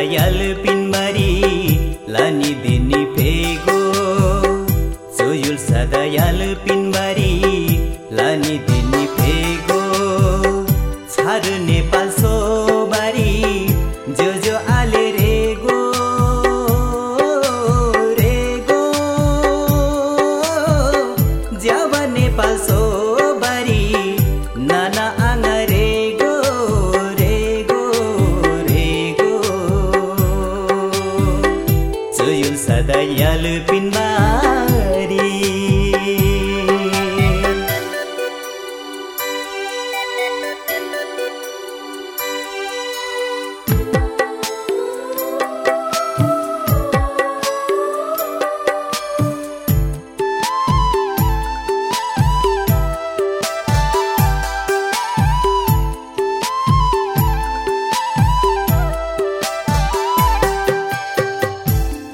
दयाल पिनमारी लानी दिनी फेगो। सोयुल सदयाल पिनमारी लानी दिनी फेगो। सोयुल सदयाल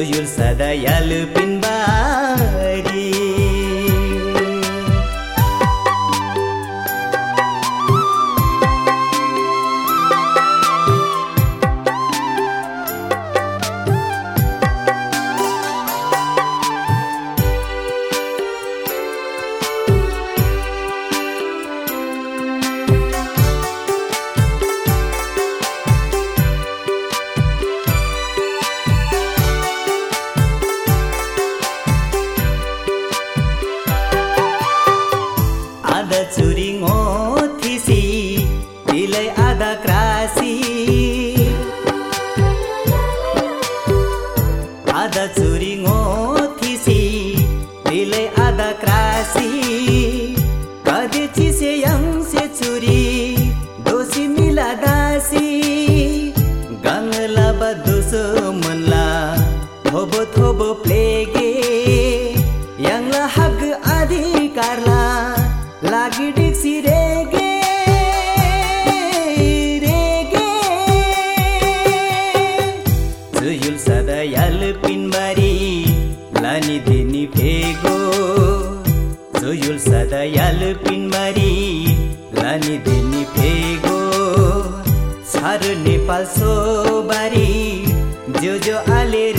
सुयुल सदयाल पिनबारी चुरिङ थिसी तिलै आधा क्रासी। आधा चुरिङ थिसी तिलै आधा क्रासी। कदे चिसे यङसे चुरी दोषी मिला पिनबारी लानी दिनी फेगो। पिनबारी लानी दिनी फेगो। छार नेपाल सोबारी जो जो आले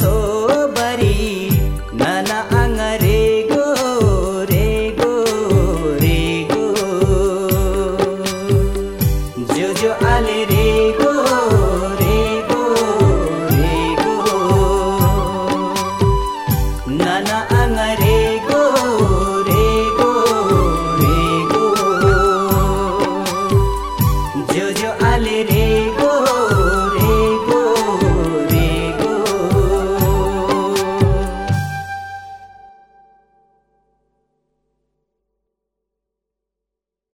so